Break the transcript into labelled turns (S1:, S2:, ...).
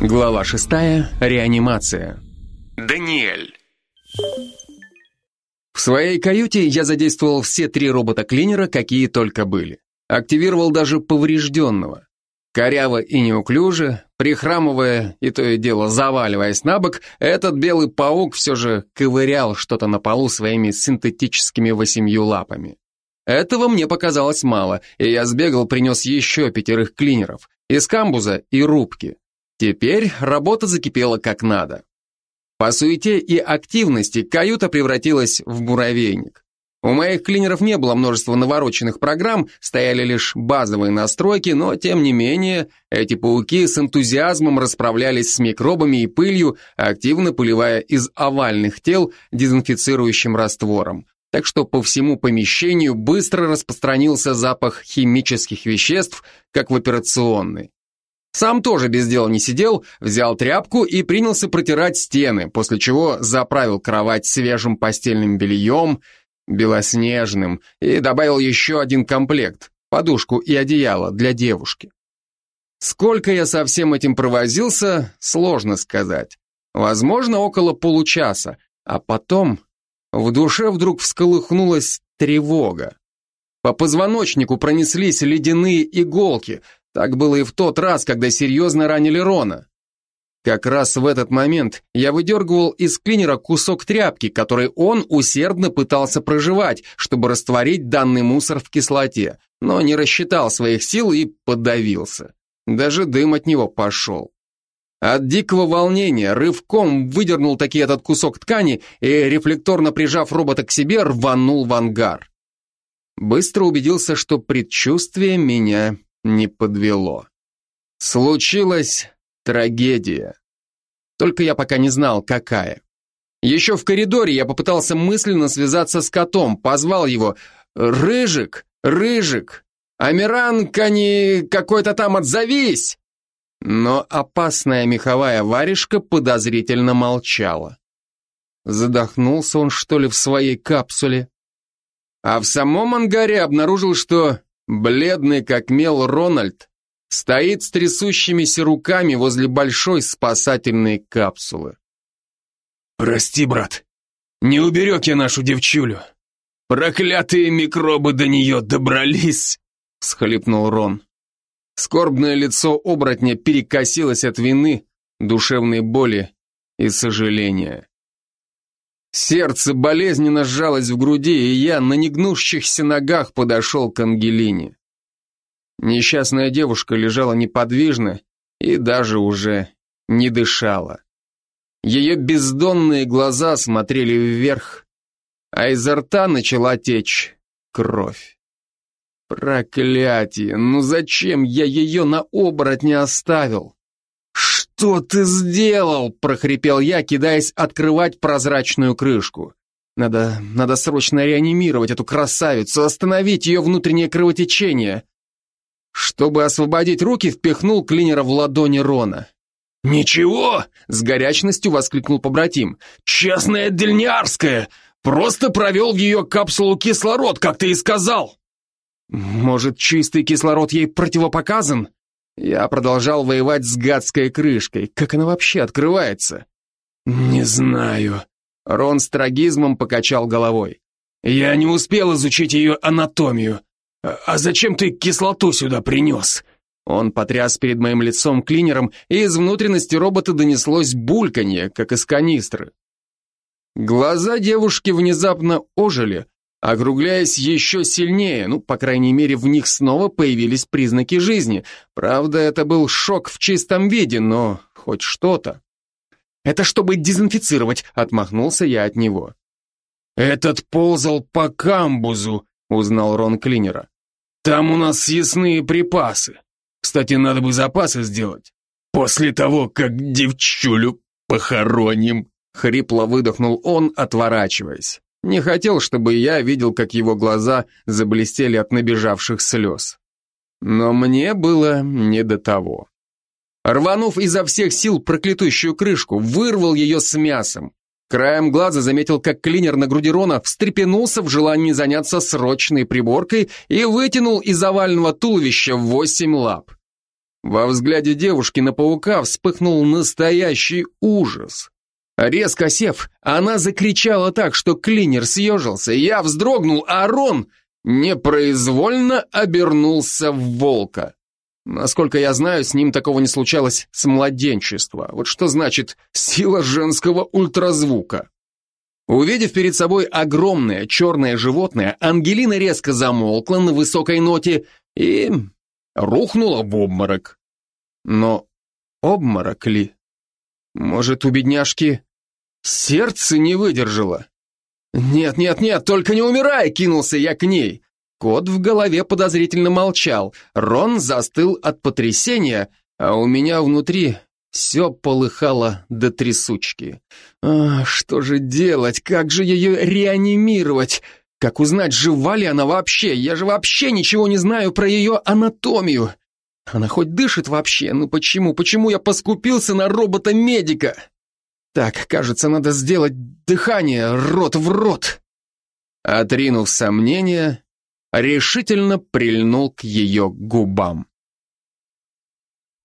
S1: Глава шестая. Реанимация. Даниэль. В своей каюте я задействовал все три робота-клинера, какие только были. Активировал даже поврежденного. Коряво и неуклюже, прихрамывая и то и дело заваливаясь на бок, этот белый паук все же ковырял что-то на полу своими синтетическими восемью лапами. Этого мне показалось мало, и я сбегал, принес еще пятерых клинеров, из камбуза и рубки. Теперь работа закипела как надо. По суете и активности каюта превратилась в муравейник. У моих клинеров не было множества навороченных программ, стояли лишь базовые настройки, но тем не менее эти пауки с энтузиазмом расправлялись с микробами и пылью, активно поливая из овальных тел дезинфицирующим раствором. Так что по всему помещению быстро распространился запах химических веществ, как в операционной. Сам тоже без дела не сидел, взял тряпку и принялся протирать стены, после чего заправил кровать свежим постельным бельем, белоснежным, и добавил еще один комплект, подушку и одеяло для девушки. Сколько я со всем этим провозился, сложно сказать. Возможно, около получаса, а потом в душе вдруг всколыхнулась тревога. По позвоночнику пронеслись ледяные иголки, так было и в тот раз, когда серьезно ранили Рона. Как раз в этот момент я выдергивал из клинера кусок тряпки, который он усердно пытался проживать, чтобы растворить данный мусор в кислоте, но не рассчитал своих сил и подавился. Даже дым от него пошел. От дикого волнения рывком выдернул таки этот кусок ткани и, рефлекторно прижав робота к себе, рванул в ангар. Быстро убедился, что предчувствие меня не подвело. Случилась трагедия. Только я пока не знал, какая. Еще в коридоре я попытался мысленно связаться с котом, позвал его «Рыжик! Рыжик! Амиран, кони какой-то там отзовись!» Но опасная меховая варежка подозрительно молчала. Задохнулся он, что ли, в своей капсуле? А в самом ангаре обнаружил, что Бледный как мел Рональд стоит с трясущимися руками возле большой спасательной капсулы.
S2: «Прости, брат, не уберег я нашу девчулю. Проклятые микробы до нее добрались!» — схлипнул Рон.
S1: Скорбное лицо оборотня перекосилось от вины, душевной боли и сожаления. Сердце болезненно сжалось в груди, и я на негнущихся ногах подошел к Ангелине. Несчастная девушка лежала неподвижно и даже уже не дышала. Ее бездонные глаза смотрели вверх, а изо рта начала течь кровь. Проклятие, ну зачем я ее на оборотня оставил? «Что ты сделал?» – прохрипел я, кидаясь открывать прозрачную крышку. «Надо, надо срочно реанимировать эту красавицу, остановить ее внутреннее кровотечение». Чтобы освободить руки, впихнул клинера в ладони Рона.
S2: «Ничего!» – с горячностью воскликнул побратим. «Честная дельниарская! Просто провел в ее капсулу кислород, как ты и сказал!»
S1: «Может, чистый кислород ей противопоказан?» Я продолжал воевать с гадской крышкой. Как она вообще открывается?
S2: Не знаю.
S1: Рон с трагизмом покачал головой.
S2: Я не успел изучить ее анатомию. А, зачем ты кислоту сюда принес?
S1: Он потряс перед моим лицом клинером, и из внутренности робота донеслось бульканье, как из канистры. Глаза девушки внезапно ожили, округляясь еще сильнее, ну, по крайней мере, в них снова появились признаки жизни. Правда, это был шок в чистом виде, но хоть что-то. «Это чтобы дезинфицировать», — отмахнулся я от него.
S2: «Этот ползал по камбузу», — узнал Рон Клинера. «Там у нас съестные припасы. Кстати, надо бы запасы сделать. После того, как девчулю похороним», — хрипло выдохнул он, отворачиваясь. Не хотел, чтобы я видел, как его глаза заблестели от набежавших слез. Но мне было не до того. Рванув изо всех сил проклятущую крышку, вырвал ее с мясом. Краем глаза заметил, как клинер на груди Рона встрепенулся в желании заняться срочной приборкой и вытянул из овального туловища восемь лап.
S1: Во взгляде девушки на паука вспыхнул настоящий ужас. Резко сев, она закричала так, что клинер съежился, я вздрогнул, а Рон непроизвольно обернулся в волка. Насколько я знаю, с ним такого не случалось с младенчества. Вот что значит сила женского ультразвука. Увидев перед собой огромное черное животное, Ангелина резко замолкла на высокой ноте и рухнула в обморок. Но обморок ли? Может, у бедняжки сердце не выдержало? «Нет, нет, нет, только не умирай!» — кинулся я к ней. Кот в голове подозрительно молчал. Рон застыл от потрясения, а у меня внутри все полыхало до трясучки. А, что же делать? Как же ее реанимировать? Как узнать, жива ли она вообще? Я же вообще ничего не знаю про ее анатомию. Она хоть дышит вообще? Ну почему? Почему я поскупился на робота-медика? Так, кажется, надо сделать дыхание рот в рот. Отринув сомнения, решительно прильнул к ее губам.